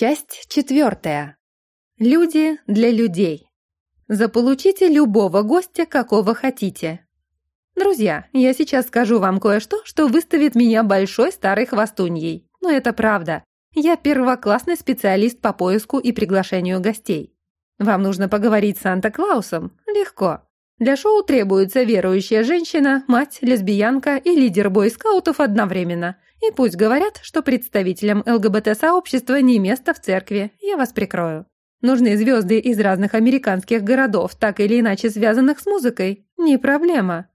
Часть четвертая. Люди для людей. Заполучите любого гостя, какого хотите. Друзья, я сейчас скажу вам кое-что, что выставит меня большой старой хвостуньей. Но это правда. Я первоклассный специалист по поиску и приглашению гостей. Вам нужно поговорить с Санта-Клаусом? Легко. Для шоу требуется верующая женщина, мать, лесбиянка и лидер бойскаутов одновременно. И пусть говорят, что представителям ЛГБТ-сообщества не место в церкви, я вас прикрою. Нужны звезды из разных американских городов, так или иначе связанных с музыкой? Не проблема.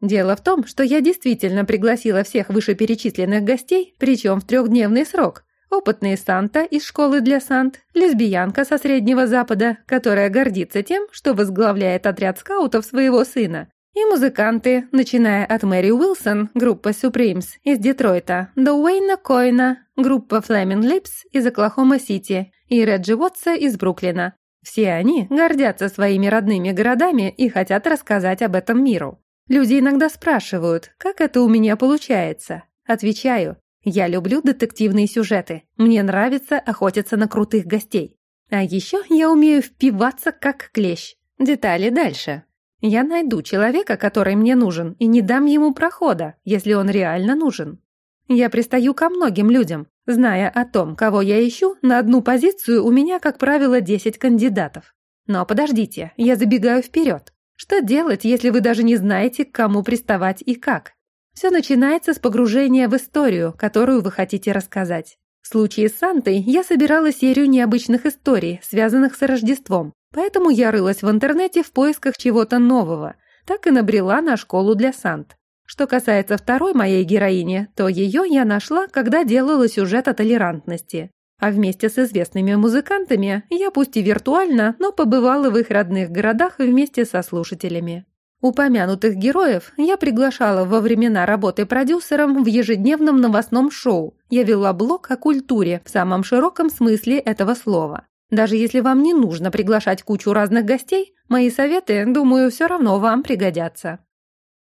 Дело в том, что я действительно пригласила всех вышеперечисленных гостей, причем в трехдневный срок, Опытный Санта из школы для Сант, лесбиянка со Среднего Запада, которая гордится тем, что возглавляет отряд скаутов своего сына, и музыканты, начиная от Мэри Уилсон, группа Supremes из Детройта, до Уэйна Койна, группа Flaming Lips из Оклахома-Сити и Реджи Уотса из Бруклина. Все они гордятся своими родными городами и хотят рассказать об этом миру. Люди иногда спрашивают, как это у меня получается. Отвечаю, я люблю детективные сюжеты. Мне нравится охотиться на крутых гостей. А еще я умею впиваться как клещ. Детали дальше. Я найду человека, который мне нужен, и не дам ему прохода, если он реально нужен. Я пристаю ко многим людям. Зная о том, кого я ищу, на одну позицию у меня, как правило, 10 кандидатов. Но подождите, я забегаю вперед. Что делать, если вы даже не знаете, к кому приставать и как? Все начинается с погружения в историю, которую вы хотите рассказать. В случае с Сантой я собирала серию необычных историй, связанных с Рождеством, поэтому я рылась в интернете в поисках чего-то нового, так и набрела на школу для Сант. Что касается второй моей героини, то ее я нашла, когда делала сюжет о толерантности. А вместе с известными музыкантами я пусть и виртуально, но побывала в их родных городах вместе со слушателями. Упомянутых героев я приглашала во времена работы продюсером в ежедневном новостном шоу. Я вела блог о культуре в самом широком смысле этого слова. Даже если вам не нужно приглашать кучу разных гостей, мои советы, думаю, все равно вам пригодятся.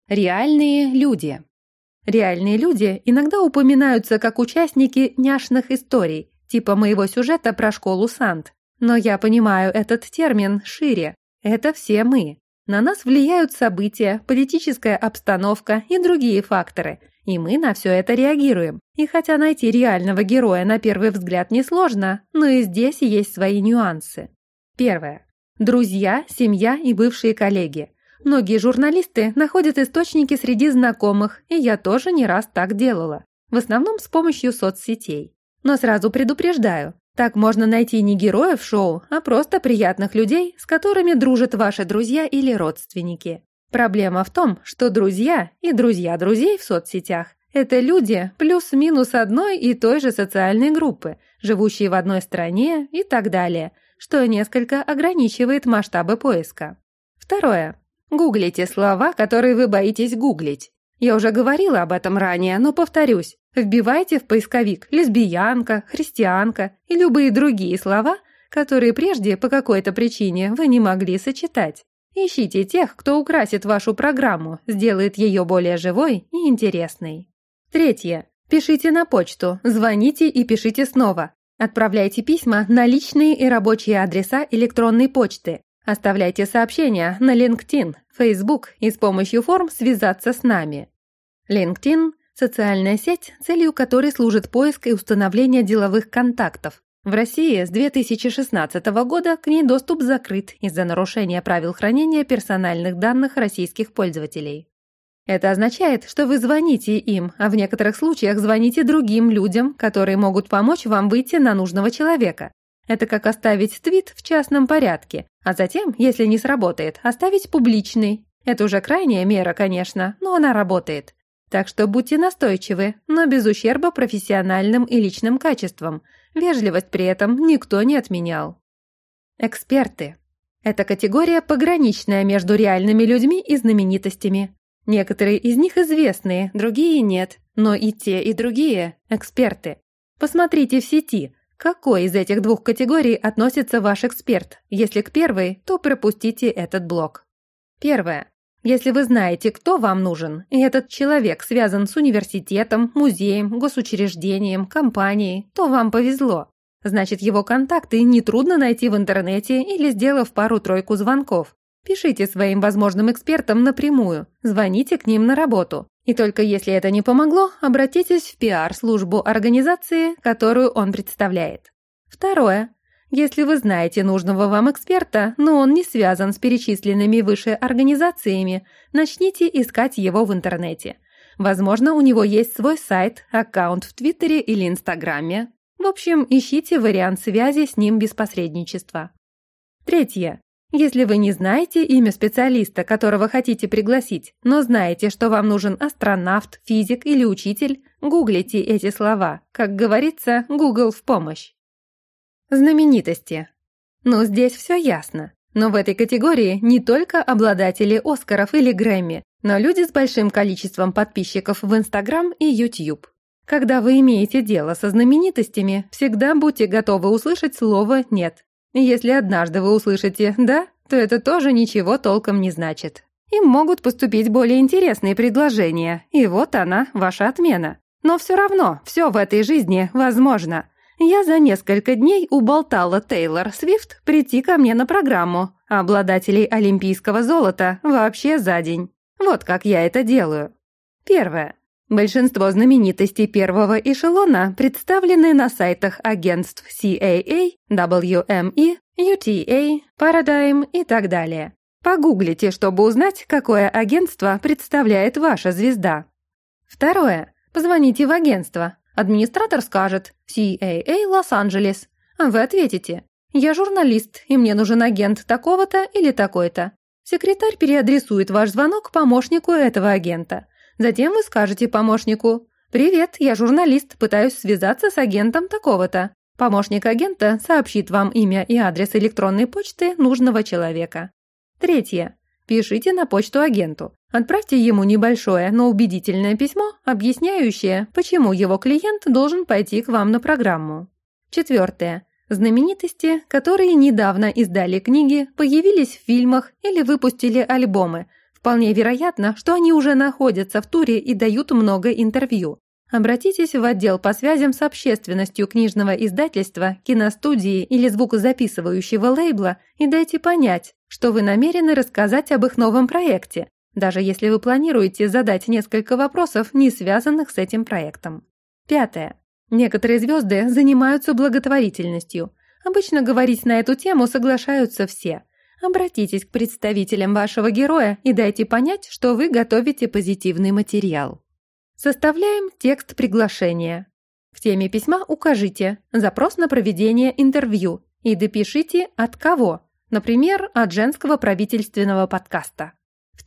Реальные люди. Реальные люди иногда упоминаются как участники няшных историй, типа моего сюжета про школу Сант. Но я понимаю этот термин шире. Это все мы. На нас влияют события, политическая обстановка и другие факторы, и мы на все это реагируем. И хотя найти реального героя на первый взгляд несложно, но и здесь есть свои нюансы. Первое. Друзья, семья и бывшие коллеги. Многие журналисты находят источники среди знакомых, и я тоже не раз так делала. В основном с помощью соцсетей. Но сразу предупреждаю, так можно найти не героев шоу, а просто приятных людей, с которыми дружат ваши друзья или родственники. Проблема в том, что друзья и друзья друзей в соцсетях – это люди плюс-минус одной и той же социальной группы, живущие в одной стране и так далее, что несколько ограничивает масштабы поиска. Второе. Гуглите слова, которые вы боитесь гуглить. Я уже говорила об этом ранее, но повторюсь. Вбивайте в поисковик «лесбиянка», «христианка» и любые другие слова, которые прежде по какой-то причине вы не могли сочетать. Ищите тех, кто украсит вашу программу, сделает ее более живой и интересной. Третье. Пишите на почту, звоните и пишите снова. Отправляйте письма на личные и рабочие адреса электронной почты. Оставляйте сообщения на LinkedIn, Facebook и с помощью форм связаться с нами. LinkedIn – социальная сеть, целью которой служит поиск и установление деловых контактов. В России с 2016 года к ней доступ закрыт из-за нарушения правил хранения персональных данных российских пользователей. Это означает, что вы звоните им, а в некоторых случаях звоните другим людям, которые могут помочь вам выйти на нужного человека. Это как оставить твит в частном порядке, а затем, если не сработает, оставить публичный. Это уже крайняя мера, конечно, но она работает. Так что будьте настойчивы, но без ущерба профессиональным и личным качествам. Вежливость при этом никто не отменял. Эксперты. Эта категория пограничная между реальными людьми и знаменитостями. Некоторые из них известные, другие нет, но и те, и другие – эксперты. Посмотрите в сети, какой из этих двух категорий относится ваш эксперт? Если к первой, то пропустите этот блок. Первое. Если вы знаете, кто вам нужен, и этот человек связан с университетом, музеем, госучреждением, компанией, то вам повезло. Значит, его контакты нетрудно найти в интернете или сделав пару-тройку звонков. Пишите своим возможным экспертам напрямую, звоните к ним на работу. И только если это не помогло, обратитесь в пиар-службу организации, которую он представляет. Второе. Если вы знаете нужного вам эксперта, но он не связан с перечисленными выше организациями, начните искать его в интернете. Возможно, у него есть свой сайт, аккаунт в Твиттере или Инстаграме. В общем, ищите вариант связи с ним без посредничества. Третье. Если вы не знаете имя специалиста, которого хотите пригласить, но знаете, что вам нужен астронавт, физик или учитель, гуглите эти слова. Как говорится, Google в помощь. Знаменитости. Ну, здесь все ясно. Но в этой категории не только обладатели Оскаров или Грэмми, но люди с большим количеством подписчиков в Инстаграм и YouTube. Когда вы имеете дело со знаменитостями, всегда будьте готовы услышать слово «нет». Если однажды вы услышите «да», то это тоже ничего толком не значит. Им могут поступить более интересные предложения, и вот она, ваша отмена. Но все равно, все в этой жизни возможно. Я за несколько дней уболтала Тейлор Свифт прийти ко мне на программу, обладателей олимпийского золота вообще за день. Вот как я это делаю. Первое. Большинство знаменитостей первого эшелона представлены на сайтах агентств CAA, WME, UTA, Paradigm и так далее. Погуглите, чтобы узнать, какое агентство представляет ваша звезда. Второе. Позвоните в агентство, Администратор скажет «CAA Лос-Анджелес». А вы ответите «Я журналист, и мне нужен агент такого-то или такой-то». Секретарь переадресует ваш звонок помощнику этого агента. Затем вы скажете помощнику «Привет, я журналист, пытаюсь связаться с агентом такого-то». Помощник агента сообщит вам имя и адрес электронной почты нужного человека. Третье. Пишите на почту агенту. Отправьте ему небольшое, но убедительное письмо, объясняющее, почему его клиент должен пойти к вам на программу. Четвертое. Знаменитости, которые недавно издали книги, появились в фильмах или выпустили альбомы. Вполне вероятно, что они уже находятся в туре и дают много интервью. Обратитесь в отдел по связям с общественностью книжного издательства, киностудии или звукозаписывающего лейбла и дайте понять, что вы намерены рассказать об их новом проекте, даже если вы планируете задать несколько вопросов, не связанных с этим проектом. Пятое. Некоторые звезды занимаются благотворительностью. Обычно говорить на эту тему соглашаются все. Обратитесь к представителям вашего героя и дайте понять, что вы готовите позитивный материал. Составляем текст приглашения. В теме письма укажите «Запрос на проведение интервью» и допишите «От кого», например, от женского правительственного подкаста.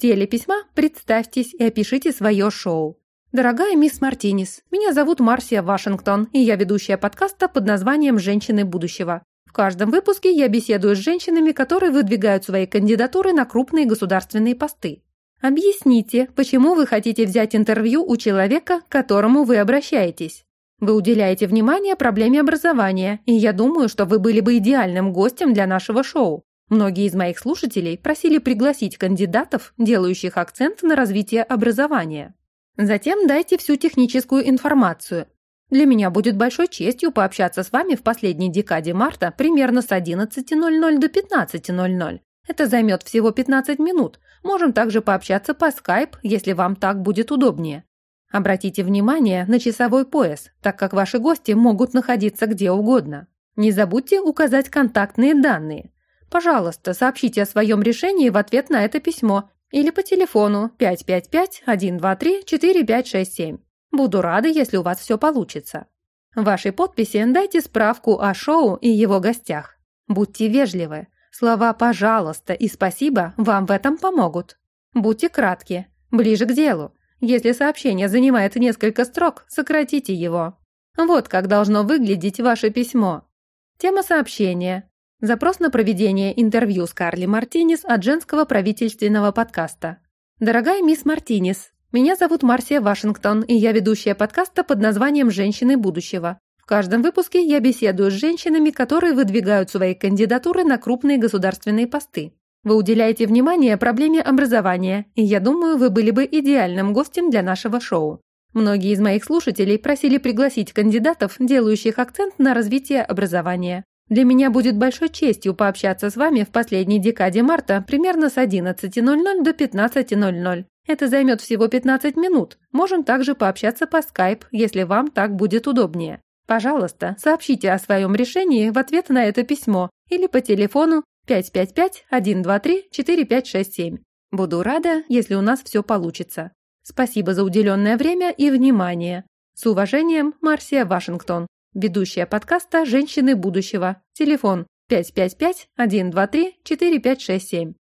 Теле письма представьтесь и опишите свое шоу. Дорогая мисс Мартинес, меня зовут Марсия Вашингтон, и я ведущая подкаста под названием «Женщины будущего». В каждом выпуске я беседую с женщинами, которые выдвигают свои кандидатуры на крупные государственные посты. Объясните, почему вы хотите взять интервью у человека, к которому вы обращаетесь. Вы уделяете внимание проблеме образования, и я думаю, что вы были бы идеальным гостем для нашего шоу. Многие из моих слушателей просили пригласить кандидатов, делающих акцент на развитие образования. Затем дайте всю техническую информацию. Для меня будет большой честью пообщаться с вами в последней декаде марта примерно с 11.00 до 15.00. Это займет всего 15 минут. Можем также пообщаться по Skype, если вам так будет удобнее. Обратите внимание на часовой пояс, так как ваши гости могут находиться где угодно. Не забудьте указать контактные данные. Пожалуйста, сообщите о своем решении в ответ на это письмо или по телефону 555-123-4567. Буду рада, если у вас все получится. В вашей подписи дайте справку о шоу и его гостях. Будьте вежливы. Слова «пожалуйста» и «спасибо» вам в этом помогут. Будьте кратки, ближе к делу. Если сообщение занимает несколько строк, сократите его. Вот как должно выглядеть ваше письмо. Тема сообщения. Запрос на проведение интервью с Карли Мартинес от женского правительственного подкаста. Дорогая мисс Мартинес, меня зовут Марсия Вашингтон, и я ведущая подкаста под названием «Женщины будущего». В каждом выпуске я беседую с женщинами, которые выдвигают свои кандидатуры на крупные государственные посты. Вы уделяете внимание проблеме образования, и я думаю, вы были бы идеальным гостем для нашего шоу. Многие из моих слушателей просили пригласить кандидатов, делающих акцент на развитие образования. Для меня будет большой честью пообщаться с вами в последней декаде марта примерно с 11.00 до 15.00. Это займет всего 15 минут. Можем также пообщаться по Skype, если вам так будет удобнее. Пожалуйста, сообщите о своем решении в ответ на это письмо или по телефону 555-123-4567. Буду рада, если у нас все получится. Спасибо за уделенное время и внимание. С уважением, Марсия Вашингтон, ведущая подкаста «Женщины будущего». Телефон 555-123-4567.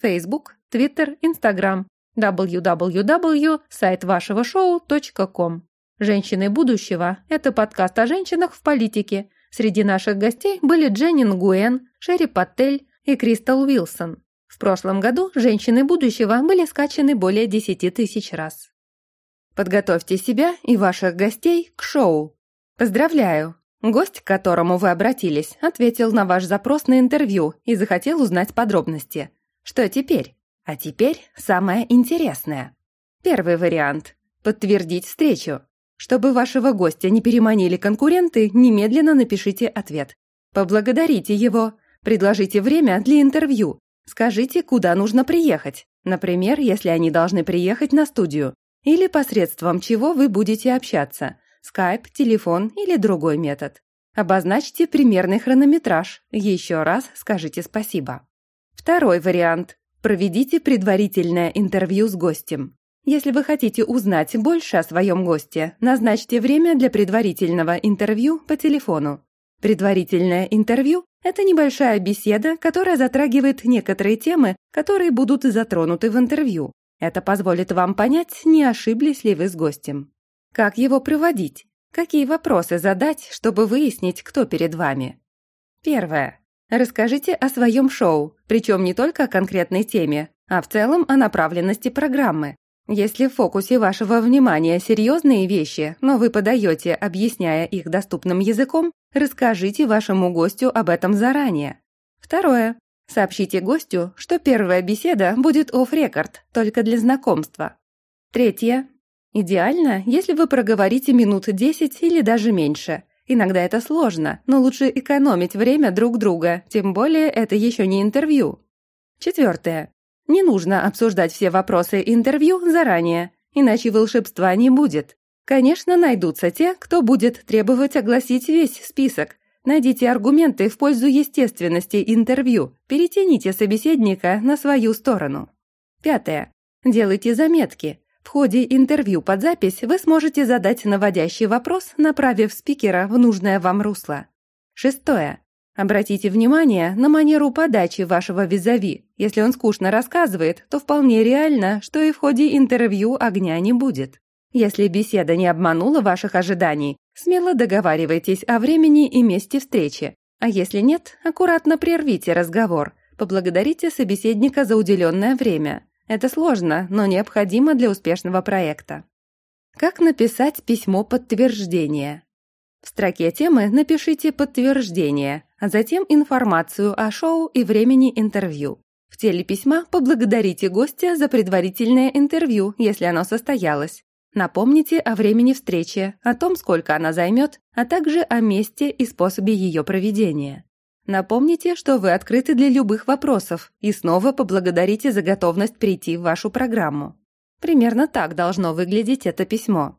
Facebook, Twitter, Instagram www.сайтвашегошоу.ком «Женщины будущего» – это подкаст о женщинах в политике. Среди наших гостей были Дженнин Гуэн, Шерри Паттель и Кристал Уилсон. В прошлом году «Женщины будущего» были скачаны более 10 тысяч раз. Подготовьте себя и ваших гостей к шоу. Поздравляю! Гость, к которому вы обратились, ответил на ваш запрос на интервью и захотел узнать подробности. Что теперь? А теперь самое интересное. Первый вариант – подтвердить встречу. Чтобы вашего гостя не переманили конкуренты, немедленно напишите ответ. Поблагодарите его, предложите время для интервью, скажите, куда нужно приехать, например, если они должны приехать на студию, или посредством чего вы будете общаться – скайп, телефон или другой метод. Обозначьте примерный хронометраж, еще раз скажите спасибо. Второй вариант Проведите предварительное интервью с гостем. Если вы хотите узнать больше о своем госте, назначьте время для предварительного интервью по телефону. Предварительное интервью – это небольшая беседа, которая затрагивает некоторые темы, которые будут затронуты в интервью. Это позволит вам понять, не ошиблись ли вы с гостем. Как его проводить? Какие вопросы задать, чтобы выяснить, кто перед вами? Первое. Расскажите о своем шоу, причем не только о конкретной теме, а в целом о направленности программы. Если в фокусе вашего внимания серьезные вещи, но вы подаете, объясняя их доступным языком, расскажите вашему гостю об этом заранее. Второе. Сообщите гостю, что первая беседа будет off-record, только для знакомства. Третье. Идеально, если вы проговорите минут 10 или даже меньше. Иногда это сложно, но лучше экономить время друг друга, тем более это еще не интервью. Четвертое. Не нужно обсуждать все вопросы интервью заранее, иначе волшебства не будет. Конечно, найдутся те, кто будет требовать огласить весь список. Найдите аргументы в пользу естественности интервью, перетяните собеседника на свою сторону. Пятое. Делайте заметки. В ходе интервью под запись вы сможете задать наводящий вопрос, направив спикера в нужное вам русло. Шестое. Обратите внимание на манеру подачи вашего визави. Если он скучно рассказывает, то вполне реально, что и в ходе интервью огня не будет. Если беседа не обманула ваших ожиданий, смело договаривайтесь о времени и месте встречи. А если нет, аккуратно прервите разговор. Поблагодарите собеседника за уделенное время. Это сложно, но необходимо для успешного проекта. Как написать письмо подтверждения? В строке темы напишите «Подтверждение», а затем информацию о шоу и времени интервью. В теле письма поблагодарите гостя за предварительное интервью, если оно состоялось. Напомните о времени встречи, о том, сколько она займет, а также о месте и способе ее проведения. Напомните, что вы открыты для любых вопросов и снова поблагодарите за готовность прийти в вашу программу. Примерно так должно выглядеть это письмо.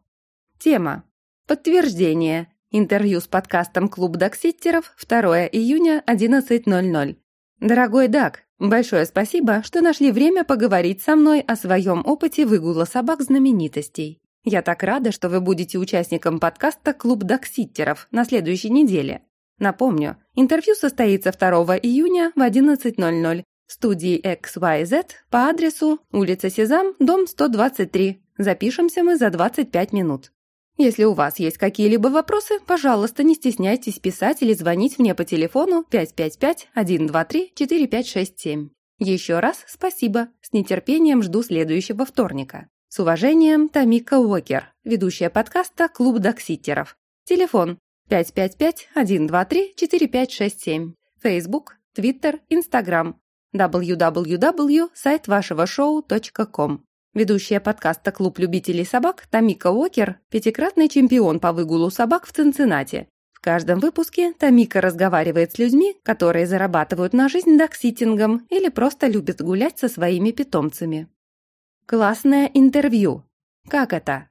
Тема. Подтверждение. Интервью с подкастом «Клуб Дакситтеров» 2 июня 11.00. Дорогой Дак, большое спасибо, что нашли время поговорить со мной о своем опыте выгула собак знаменитостей. Я так рада, что вы будете участником подкаста «Клуб Дакситтеров» на следующей неделе. Напомню, интервью состоится 2 июня в 11.00 в студии XYZ по адресу улица Сезам, дом 123. Запишемся мы за 25 минут. Если у вас есть какие-либо вопросы, пожалуйста, не стесняйтесь писать или звонить мне по телефону 555-123-4567. Еще раз спасибо. С нетерпением жду следующего вторника. С уважением, Тамика Уокер, ведущая подкаста «Клуб докситеров». Телефон 555-123-4567. Facebook, Twitter, Instagram. www.сайтвашегошоу.ком Ведущая подкаста «Клуб любителей собак» Тамика Уокер – пятикратный чемпион по выгулу собак в Цинциннати. В каждом выпуске Тамика разговаривает с людьми, которые зарабатывают на жизнь докситингом или просто любят гулять со своими питомцами. Классное интервью. Как это?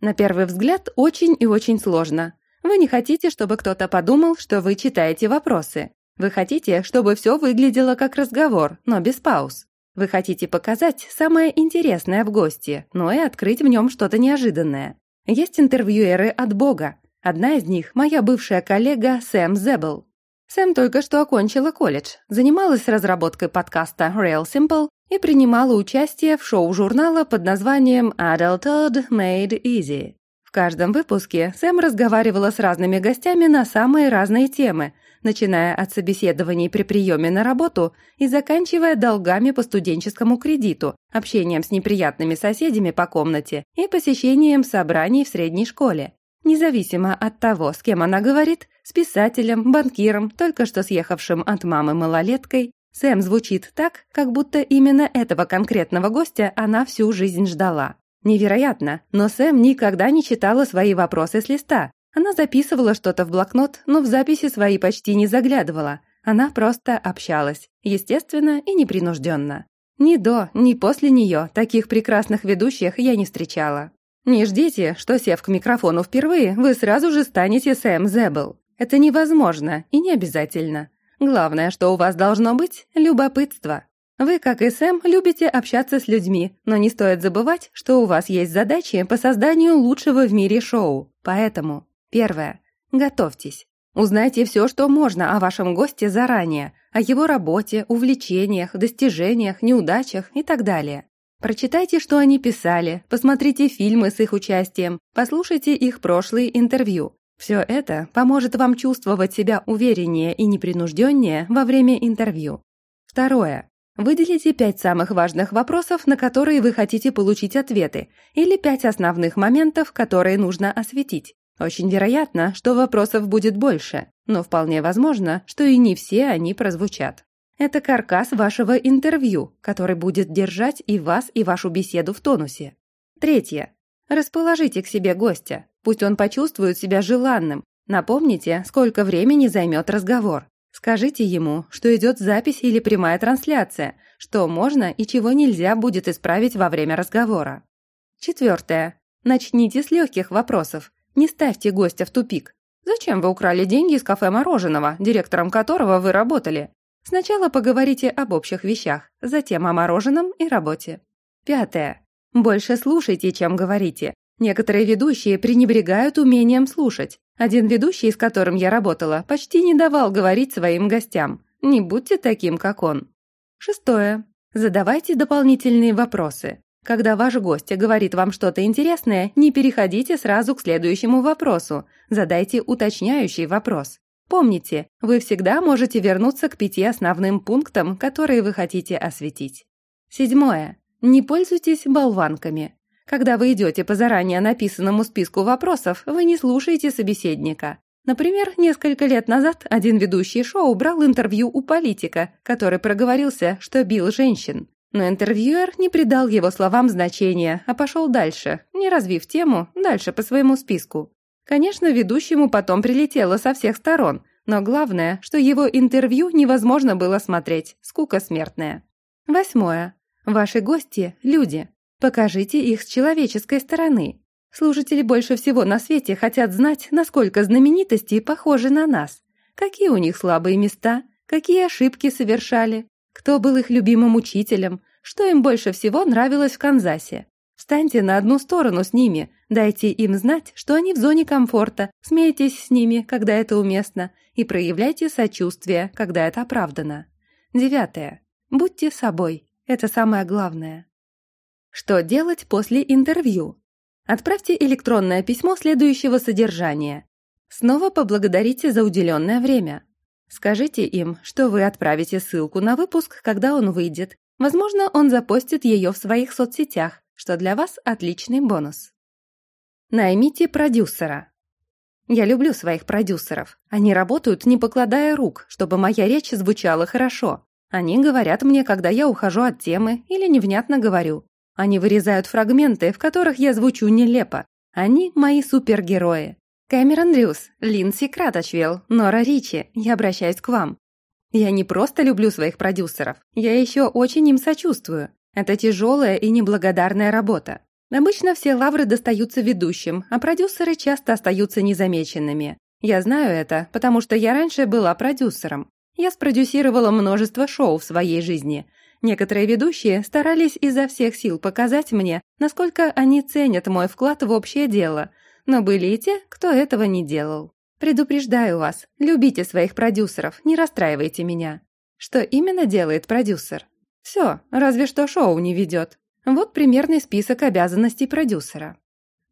На первый взгляд очень и очень сложно. Вы не хотите, чтобы кто-то подумал, что вы читаете вопросы. Вы хотите, чтобы все выглядело как разговор, но без пауз. Вы хотите показать самое интересное в гости, но и открыть в нем что-то неожиданное. Есть интервьюеры от Бога. Одна из них – моя бывшая коллега Сэм Зебл. Сэм только что окончила колледж, занималась разработкой подкаста Real Simple и принимала участие в шоу журнала под названием Adulthood Made Easy. В каждом выпуске Сэм разговаривала с разными гостями на самые разные темы – начиная от собеседований при приеме на работу и заканчивая долгами по студенческому кредиту, общением с неприятными соседями по комнате и посещением собраний в средней школе. Независимо от того, с кем она говорит, с писателем, банкиром, только что съехавшим от мамы малолеткой, Сэм звучит так, как будто именно этого конкретного гостя она всю жизнь ждала. Невероятно, но Сэм никогда не читала свои вопросы с листа, она записывала что-то в блокнот, но в записи свои почти не заглядывала. Она просто общалась, естественно и непринужденно. Ни до, ни после нее таких прекрасных ведущих я не встречала. Не ждите, что, сев к микрофону впервые, вы сразу же станете Сэм Зебл. Это невозможно и не обязательно. Главное, что у вас должно быть – любопытство. Вы, как и Сэм, любите общаться с людьми, но не стоит забывать, что у вас есть задачи по созданию лучшего в мире шоу. Поэтому Первое. Готовьтесь. Узнайте все, что можно о вашем госте заранее, о его работе, увлечениях, достижениях, неудачах и так далее. Прочитайте, что они писали, посмотрите фильмы с их участием, послушайте их прошлые интервью. Все это поможет вам чувствовать себя увереннее и непринужденнее во время интервью. Второе. Выделите пять самых важных вопросов, на которые вы хотите получить ответы, или пять основных моментов, которые нужно осветить. Очень вероятно, что вопросов будет больше, но вполне возможно, что и не все они прозвучат. Это каркас вашего интервью, который будет держать и вас, и вашу беседу в тонусе. Третье. Расположите к себе гостя. Пусть он почувствует себя желанным. Напомните, сколько времени займет разговор. Скажите ему, что идет запись или прямая трансляция, что можно и чего нельзя будет исправить во время разговора. Четвертое. Начните с легких вопросов. Не ставьте гостя в тупик. Зачем вы украли деньги из кафе мороженого, директором которого вы работали? Сначала поговорите об общих вещах, затем о мороженом и работе. Пятое. Больше слушайте, чем говорите. Некоторые ведущие пренебрегают умением слушать. Один ведущий, с которым я работала, почти не давал говорить своим гостям. Не будьте таким, как он. Шестое. Задавайте дополнительные вопросы. Когда ваш гость говорит вам что-то интересное, не переходите сразу к следующему вопросу. Задайте уточняющий вопрос. Помните, вы всегда можете вернуться к пяти основным пунктам, которые вы хотите осветить. Седьмое. Не пользуйтесь болванками. Когда вы идете по заранее написанному списку вопросов, вы не слушаете собеседника. Например, несколько лет назад один ведущий шоу брал интервью у политика, который проговорился, что бил женщин. Но интервьюер не придал его словам значения, а пошел дальше, не развив тему, дальше по своему списку. Конечно, ведущему потом прилетело со всех сторон, но главное, что его интервью невозможно было смотреть, скука смертная. Восьмое. Ваши гости – люди. Покажите их с человеческой стороны. Слушатели больше всего на свете хотят знать, насколько знаменитости похожи на нас. Какие у них слабые места, какие ошибки совершали, кто был их любимым учителем, что им больше всего нравилось в Канзасе. Встаньте на одну сторону с ними, дайте им знать, что они в зоне комфорта, смейтесь с ними, когда это уместно, и проявляйте сочувствие, когда это оправдано. Девятое. Будьте собой. Это самое главное. Что делать после интервью? Отправьте электронное письмо следующего содержания. Снова поблагодарите за уделенное время. Скажите им, что вы отправите ссылку на выпуск, когда он выйдет, Возможно, он запостит ее в своих соцсетях, что для вас отличный бонус. Наймите продюсера. Я люблю своих продюсеров. Они работают, не покладая рук, чтобы моя речь звучала хорошо. Они говорят мне, когда я ухожу от темы или невнятно говорю. Они вырезают фрагменты, в которых я звучу нелепо. Они мои супергерои. Кэмерон Дрюс, Линдси Краточвилл, Нора Ричи, я обращаюсь к вам. Я не просто люблю своих продюсеров, я еще очень им сочувствую. Это тяжелая и неблагодарная работа. Обычно все лавры достаются ведущим, а продюсеры часто остаются незамеченными. Я знаю это, потому что я раньше была продюсером. Я спродюсировала множество шоу в своей жизни. Некоторые ведущие старались изо всех сил показать мне, насколько они ценят мой вклад в общее дело, но были и те, кто этого не делал. Предупреждаю вас, любите своих продюсеров, не расстраивайте меня. Что именно делает продюсер? Все, разве что шоу не ведет. Вот примерный список обязанностей продюсера.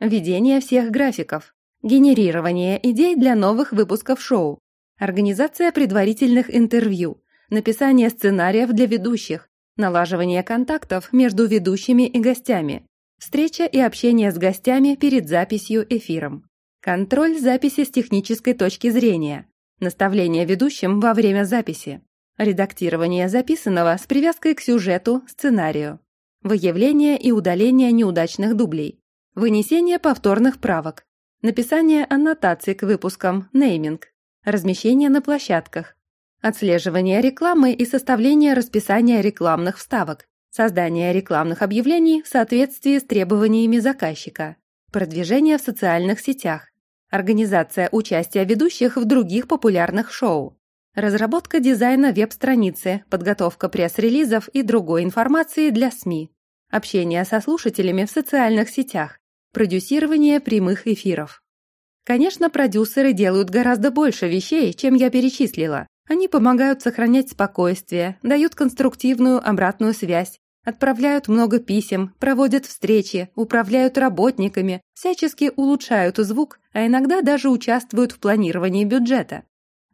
Ведение всех графиков. Генерирование идей для новых выпусков шоу. Организация предварительных интервью. Написание сценариев для ведущих. Налаживание контактов между ведущими и гостями. Встреча и общение с гостями перед записью эфиром. Контроль записи с технической точки зрения. Наставление ведущим во время записи. Редактирование записанного с привязкой к сюжету, сценарию выявление и удаление неудачных дублей, вынесение повторных правок, написание аннотаций к выпускам, нейминг, размещение на площадках, отслеживание рекламы и составление расписания рекламных вставок, создание рекламных объявлений в соответствии с требованиями заказчика, продвижение в социальных сетях, организация участия ведущих в других популярных шоу, разработка дизайна веб-страницы, подготовка пресс-релизов и другой информации для СМИ, общение со слушателями в социальных сетях, продюсирование прямых эфиров. Конечно, продюсеры делают гораздо больше вещей, чем я перечислила. Они помогают сохранять спокойствие, дают конструктивную обратную связь, отправляют много писем, проводят встречи, управляют работниками, всячески улучшают звук, а иногда даже участвуют в планировании бюджета.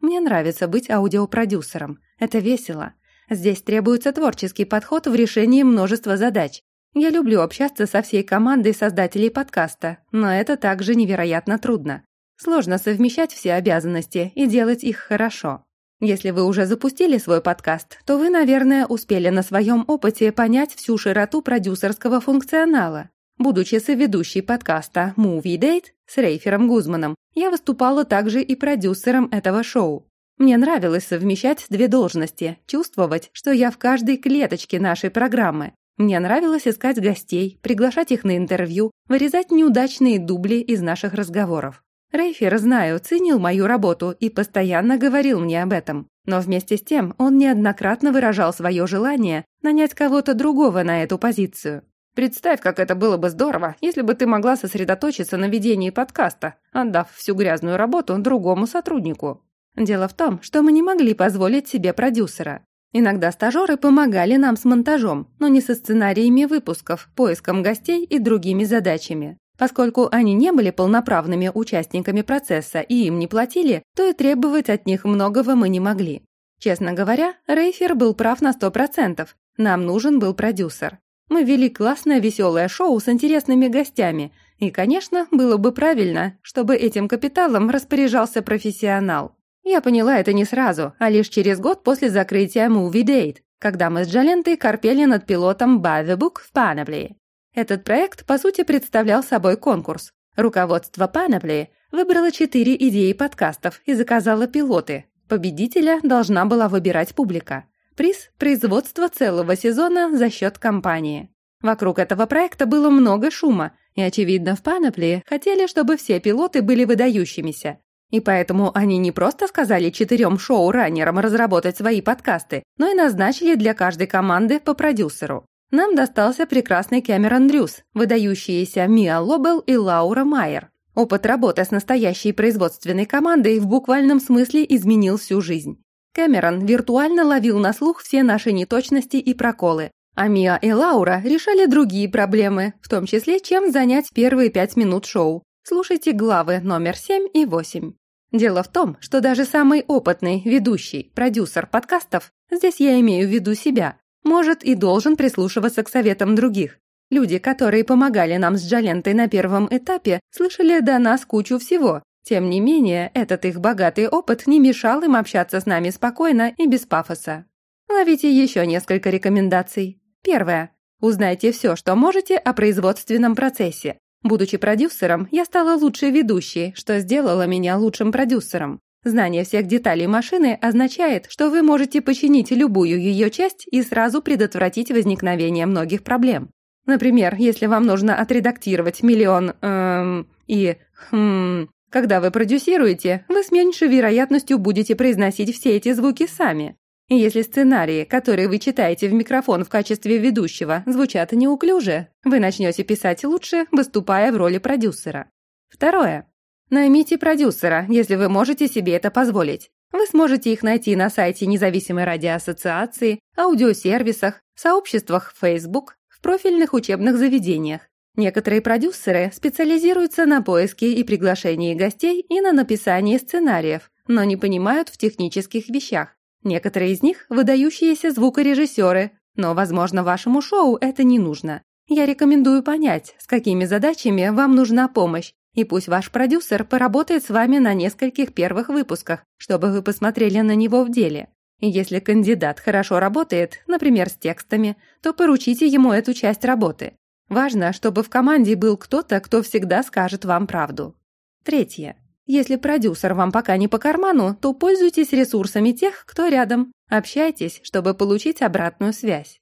Мне нравится быть аудиопродюсером. Это весело. Здесь требуется творческий подход в решении множества задач. Я люблю общаться со всей командой создателей подкаста, но это также невероятно трудно. Сложно совмещать все обязанности и делать их хорошо. Если вы уже запустили свой подкаст, то вы, наверное, успели на своем опыте понять всю широту продюсерского функционала. Будучи соведущей подкаста Movie Date с Рейфером Гузманом, я выступала также и продюсером этого шоу. Мне нравилось совмещать две должности, чувствовать, что я в каждой клеточке нашей программы, мне нравилось искать гостей, приглашать их на интервью, вырезать неудачные дубли из наших разговоров. Рейфер, знаю, ценил мою работу и постоянно говорил мне об этом. Но вместе с тем он неоднократно выражал свое желание нанять кого-то другого на эту позицию. «Представь, как это было бы здорово, если бы ты могла сосредоточиться на ведении подкаста, отдав всю грязную работу другому сотруднику». Дело в том, что мы не могли позволить себе продюсера. Иногда стажеры помогали нам с монтажом, но не со сценариями выпусков, поиском гостей и другими задачами. Поскольку они не были полноправными участниками процесса и им не платили, то и требовать от них многого мы не могли. Честно говоря, Рейфер был прав на 100%. Нам нужен был продюсер. Мы вели классное веселое шоу с интересными гостями, и, конечно, было бы правильно, чтобы этим капиталом распоряжался профессионал. Я поняла это не сразу, а лишь через год после закрытия Movie Date, когда мы с Джалентой корпели над пилотом Book в Panoply. Этот проект, по сути, представлял собой конкурс. Руководство Panoply выбрало четыре идеи подкастов и заказало пилоты. Победителя должна была выбирать публика. Приз – производство целого сезона за счет компании. Вокруг этого проекта было много шума, и, очевидно, в Panoply хотели, чтобы все пилоты были выдающимися. И поэтому они не просто сказали четырем шоу-раннерам разработать свои подкасты, но и назначили для каждой команды по продюсеру. Нам достался прекрасный Кэмерон Дрюс, выдающиеся Миа Лобел и Лаура Майер. Опыт работы с настоящей производственной командой в буквальном смысле изменил всю жизнь. Кэмерон виртуально ловил на слух все наши неточности и проколы, а Миа и Лаура решали другие проблемы, в том числе, чем занять первые пять минут шоу. Слушайте главы номер 7 и 8. Дело в том, что даже самый опытный ведущий, продюсер подкастов, здесь я имею в виду себя, может и должен прислушиваться к советам других. Люди, которые помогали нам с Джалентой на первом этапе, слышали до нас кучу всего. Тем не менее, этот их богатый опыт не мешал им общаться с нами спокойно и без пафоса. Ловите еще несколько рекомендаций. Первое. Узнайте все, что можете о производственном процессе. Будучи продюсером, я стала лучшей ведущей, что сделало меня лучшим продюсером. Знание всех деталей машины означает, что вы можете починить любую ее часть и сразу предотвратить возникновение многих проблем. Например, если вам нужно отредактировать миллион эм, и хм, когда вы продюсируете, вы с меньшей вероятностью будете произносить все эти звуки сами. И если сценарии, которые вы читаете в микрофон в качестве ведущего, звучат неуклюже, вы начнете писать лучше, выступая в роли продюсера. Второе. Наймите продюсера, если вы можете себе это позволить. Вы сможете их найти на сайте независимой радиоассоциации, аудиосервисах, сообществах Facebook, в профильных учебных заведениях. Некоторые продюсеры специализируются на поиске и приглашении гостей и на написании сценариев, но не понимают в технических вещах. Некоторые из них – выдающиеся звукорежиссеры, но, возможно, вашему шоу это не нужно. Я рекомендую понять, с какими задачами вам нужна помощь, и пусть ваш продюсер поработает с вами на нескольких первых выпусках, чтобы вы посмотрели на него в деле. И если кандидат хорошо работает, например, с текстами, то поручите ему эту часть работы. Важно, чтобы в команде был кто-то, кто всегда скажет вам правду. Третье. Если продюсер вам пока не по карману, то пользуйтесь ресурсами тех, кто рядом. Общайтесь, чтобы получить обратную связь.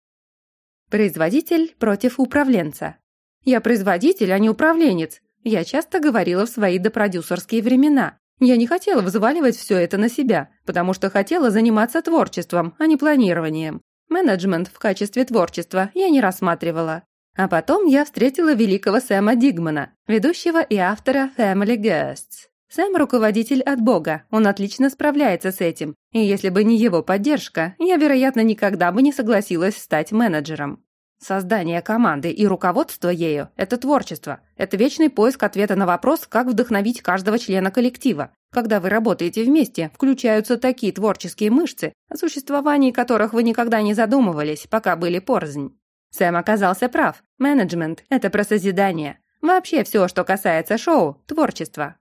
Производитель против управленца. Я производитель, а не управленец. Я часто говорила в свои допродюсерские времена. Я не хотела взваливать все это на себя, потому что хотела заниматься творчеством, а не планированием. Менеджмент в качестве творчества я не рассматривала. А потом я встретила великого Сэма Дигмана, ведущего и автора Family Guests. Сэм – руководитель от Бога, он отлично справляется с этим, и если бы не его поддержка, я, вероятно, никогда бы не согласилась стать менеджером. Создание команды и руководство ею – это творчество. Это вечный поиск ответа на вопрос, как вдохновить каждого члена коллектива. Когда вы работаете вместе, включаются такие творческие мышцы, о существовании которых вы никогда не задумывались, пока были порознь. Сэм оказался прав. Менеджмент – это про созидание. Вообще все, что касается шоу – творчество.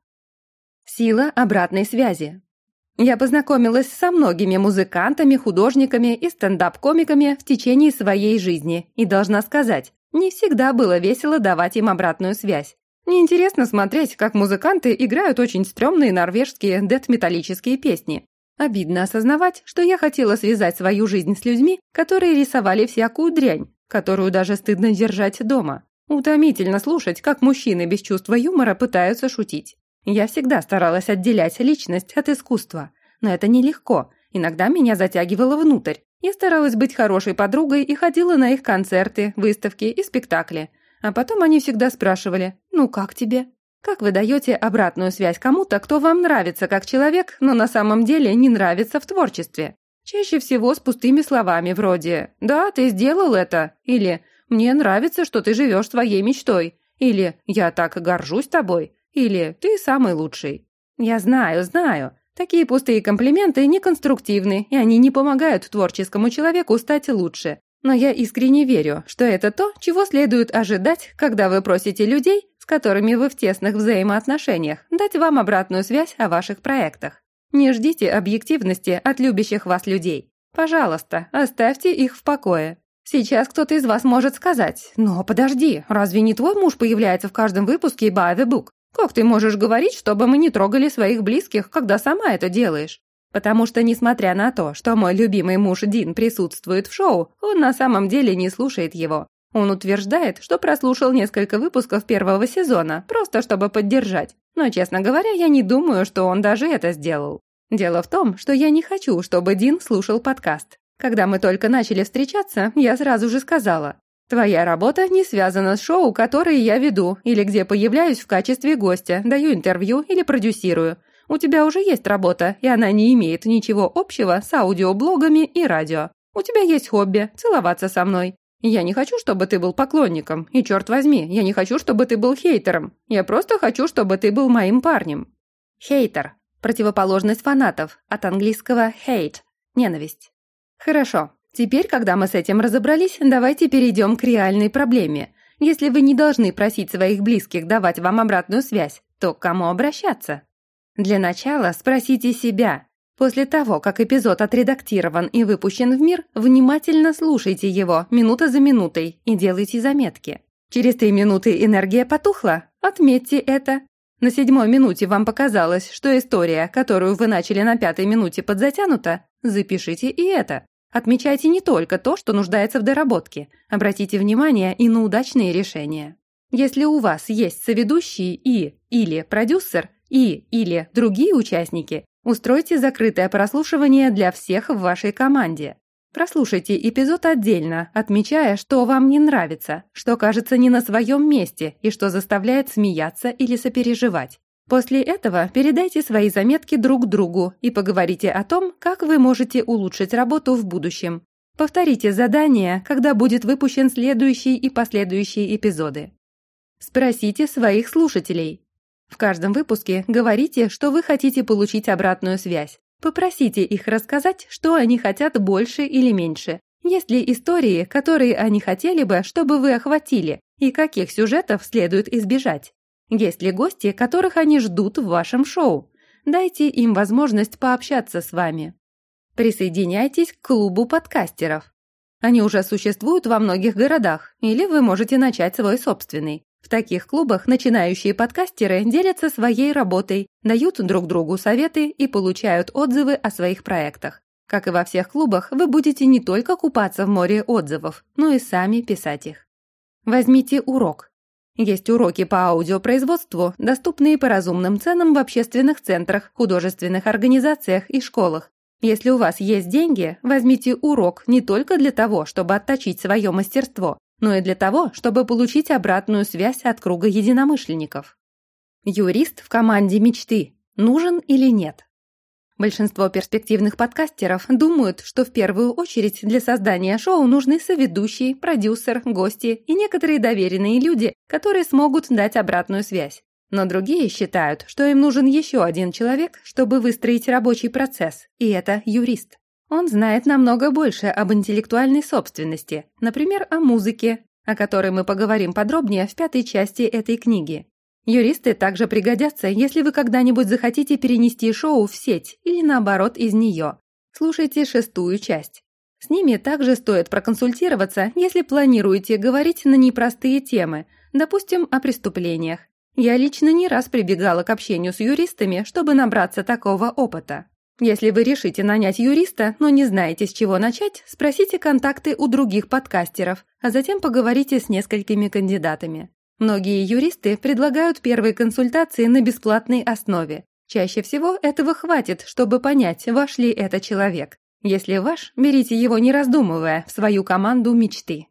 Сила обратной связи. Я познакомилась со многими музыкантами, художниками и стендап-комиками в течение своей жизни и должна сказать, не всегда было весело давать им обратную связь. Неинтересно смотреть, как музыканты играют очень стрёмные норвежские дет-металлические песни. Обидно осознавать, что я хотела связать свою жизнь с людьми, которые рисовали всякую дрянь, которую даже стыдно держать дома. Утомительно слушать, как мужчины без чувства юмора пытаются шутить. Я всегда старалась отделять личность от искусства, но это нелегко. Иногда меня затягивало внутрь. Я старалась быть хорошей подругой и ходила на их концерты, выставки и спектакли. А потом они всегда спрашивали «Ну как тебе?». Как вы даете обратную связь кому-то, кто вам нравится как человек, но на самом деле не нравится в творчестве? Чаще всего с пустыми словами вроде «Да, ты сделал это» или «Мне нравится, что ты живешь своей мечтой» или «Я так горжусь тобой» Или «ты самый лучший». Я знаю, знаю. Такие пустые комплименты неконструктивны, и они не помогают творческому человеку стать лучше. Но я искренне верю, что это то, чего следует ожидать, когда вы просите людей, с которыми вы в тесных взаимоотношениях, дать вам обратную связь о ваших проектах. Не ждите объективности от любящих вас людей. Пожалуйста, оставьте их в покое. Сейчас кто-то из вас может сказать, «Но подожди, разве не твой муж появляется в каждом выпуске the Book?» Как ты можешь говорить, чтобы мы не трогали своих близких, когда сама это делаешь? Потому что, несмотря на то, что мой любимый муж Дин присутствует в шоу, он на самом деле не слушает его. Он утверждает, что прослушал несколько выпусков первого сезона, просто чтобы поддержать. Но, честно говоря, я не думаю, что он даже это сделал. Дело в том, что я не хочу, чтобы Дин слушал подкаст. Когда мы только начали встречаться, я сразу же сказала, Твоя работа не связана с шоу, которые я веду, или где появляюсь в качестве гостя, даю интервью или продюсирую. У тебя уже есть работа, и она не имеет ничего общего с аудиоблогами и радио. У тебя есть хобби – целоваться со мной. Я не хочу, чтобы ты был поклонником, и черт возьми, я не хочу, чтобы ты был хейтером. Я просто хочу, чтобы ты был моим парнем. Хейтер – противоположность фанатов, от английского hate – ненависть. Хорошо, Теперь, когда мы с этим разобрались, давайте перейдем к реальной проблеме. Если вы не должны просить своих близких давать вам обратную связь, то к кому обращаться? Для начала спросите себя, После того, как эпизод отредактирован и выпущен в мир, внимательно слушайте его минута за минутой и делайте заметки. Через три минуты энергия потухла? Отметьте это. На седьмой минуте вам показалось, что история, которую вы начали на пятой минуте, подзатянута? Запишите и это. Отмечайте не только то, что нуждается в доработке. Обратите внимание и на удачные решения. Если у вас есть соведущий и или продюсер и или другие участники, устройте закрытое прослушивание для всех в вашей команде. Прослушайте эпизод отдельно, отмечая, что вам не нравится, что кажется не на своем месте и что заставляет смеяться или сопереживать. После этого передайте свои заметки друг другу и поговорите о том, как вы можете улучшить работу в будущем. Повторите задание, когда будет выпущен следующий и последующие эпизоды. Спросите своих слушателей. В каждом выпуске говорите, что вы хотите получить обратную связь. Попросите их рассказать, что они хотят больше или меньше. Есть ли истории, которые они хотели бы, чтобы вы охватили, и каких сюжетов следует избежать? Есть ли гости, которых они ждут в вашем шоу? Дайте им возможность пообщаться с вами. Присоединяйтесь к клубу подкастеров. Они уже существуют во многих городах, или вы можете начать свой собственный. В таких клубах начинающие подкастеры делятся своей работой, дают друг другу советы и получают отзывы о своих проектах. Как и во всех клубах, вы будете не только купаться в море отзывов, но и сами писать их. Возьмите урок. Есть уроки по аудиопроизводству, доступные по разумным ценам в общественных центрах, художественных организациях и школах. Если у вас есть деньги, возьмите урок не только для того, чтобы отточить свое мастерство, но и для того, чтобы получить обратную связь от круга единомышленников. Юрист в команде мечты нужен или нет? Большинство перспективных подкастеров думают, что в первую очередь для создания шоу нужны соведущий, продюсер, гости и некоторые доверенные люди, которые смогут дать обратную связь. Но другие считают, что им нужен еще один человек, чтобы выстроить рабочий процесс, и это юрист. Он знает намного больше об интеллектуальной собственности, например, о музыке, о которой мы поговорим подробнее в пятой части этой книги. Юристы также пригодятся, если вы когда-нибудь захотите перенести шоу в сеть или наоборот из нее. Слушайте шестую часть. С ними также стоит проконсультироваться, если планируете говорить на непростые темы, допустим, о преступлениях. Я лично не раз прибегала к общению с юристами, чтобы набраться такого опыта. Если вы решите нанять юриста, но не знаете, с чего начать, спросите контакты у других подкастеров, а затем поговорите с несколькими кандидатами. Многие юристы предлагают первые консультации на бесплатной основе. Чаще всего этого хватит, чтобы понять, ваш ли это человек. Если ваш, берите его не раздумывая в свою команду мечты.